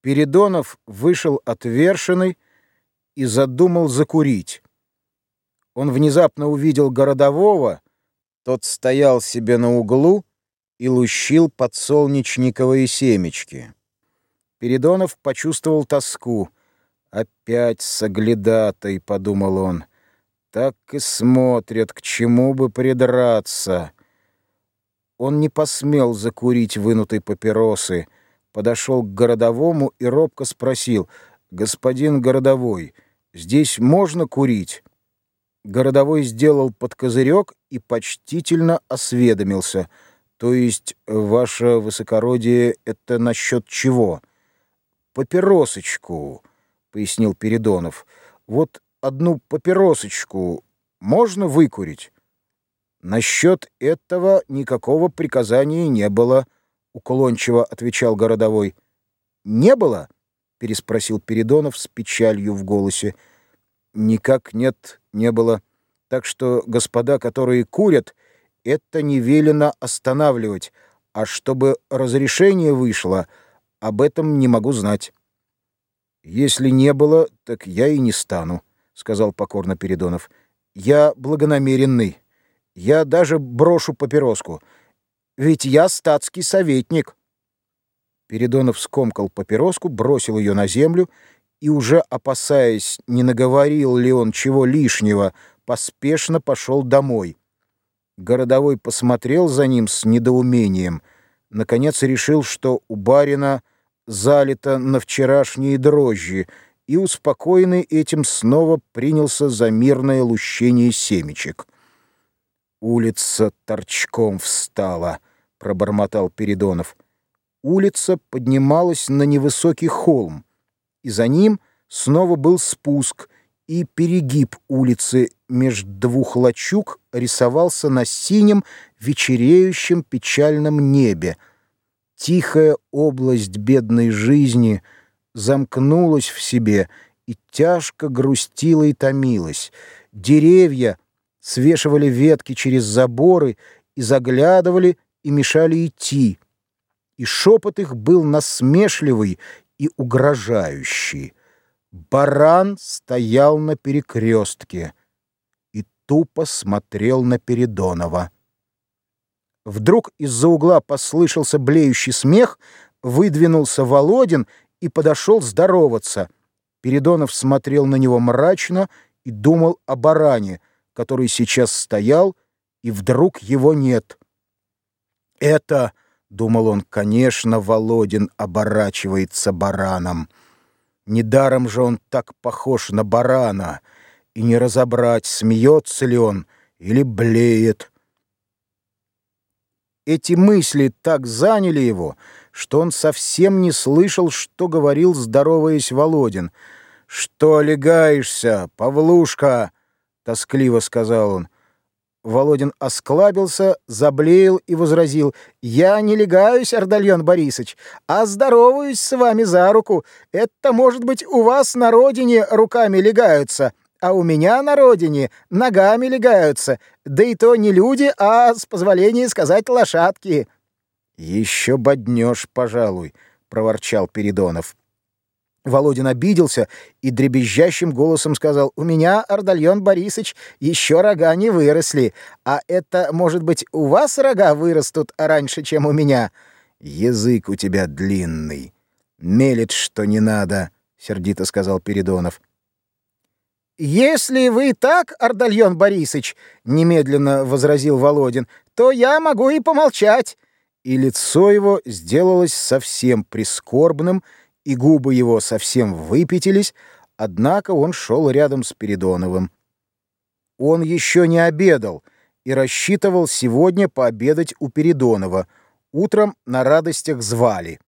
Передонов вышел от и задумал закурить. Он внезапно увидел городового, тот стоял себе на углу и лущил подсолнечниковые семечки. Передонов почувствовал тоску. «Опять соглядатой», — подумал он, — «так и смотрят, к чему бы придраться». Он не посмел закурить вынутой папиросы — подошел к городовому и робко спросил, «Господин городовой, здесь можно курить?» Городовой сделал под козырек и почтительно осведомился. «То есть, ваше высокородие, это насчет чего?» «Папиросочку», — пояснил Передонов. «Вот одну папиросочку можно выкурить?» Насчет этого никакого приказания не было, —— уклончиво отвечал городовой. «Не было?» — переспросил Передонов с печалью в голосе. «Никак нет, не было. Так что господа, которые курят, это не велено останавливать, а чтобы разрешение вышло, об этом не могу знать». «Если не было, так я и не стану», — сказал покорно Передонов. «Я благонамеренный. Я даже брошу папироску». Ведь я статский советник. Передонов скомкал папироску, бросил ее на землю и, уже опасаясь, не наговорил ли он чего лишнего, поспешно пошел домой. Городовой посмотрел за ним с недоумением. Наконец решил, что у барина залито на вчерашние дрожжи, и, успокоенный этим, снова принялся за мирное лущение семечек. Улица торчком встала —— пробормотал Передонов. Улица поднималась на невысокий холм, и за ним снова был спуск, и перегиб улицы меж двух лачуг рисовался на синем, вечереющем печальном небе. Тихая область бедной жизни замкнулась в себе и тяжко грустила и томилась. Деревья свешивали ветки через заборы и заглядывали и мешали идти, и шепот их был насмешливый и угрожающий. Баран стоял на перекрестке и тупо смотрел на Передонова. Вдруг из-за угла послышался блеющий смех, выдвинулся Володин и подошел здороваться. Передонов смотрел на него мрачно и думал о баране, который сейчас стоял, и вдруг его нет. Это, — думал он, — конечно, Володин оборачивается бараном. Недаром же он так похож на барана, и не разобрать, смеется ли он или блеет. Эти мысли так заняли его, что он совсем не слышал, что говорил, здороваясь Володин. «Что легаешься, Павлушка?» — тоскливо сказал он. Володин осклабился, заблеял и возразил. «Я не легаюсь, Ардальон Борисович, а здороваюсь с вами за руку. Это, может быть, у вас на родине руками легаются, а у меня на родине ногами легаются. Да и то не люди, а, с позволения сказать, лошадки». «Еще боднешь, пожалуй», — проворчал Передонов. Володин обиделся и дребезжащим голосом сказал, «У меня, Ардальон Борисович, еще рога не выросли. А это, может быть, у вас рога вырастут раньше, чем у меня?» «Язык у тебя длинный. Мелет, что не надо», — сердито сказал Передонов. «Если вы так, Ардальон Борисович, — немедленно возразил Володин, — то я могу и помолчать». И лицо его сделалось совсем прискорбным, — и губы его совсем выпятились, однако он шел рядом с Передоновым. Он еще не обедал и рассчитывал сегодня пообедать у Передонова. Утром на радостях звали.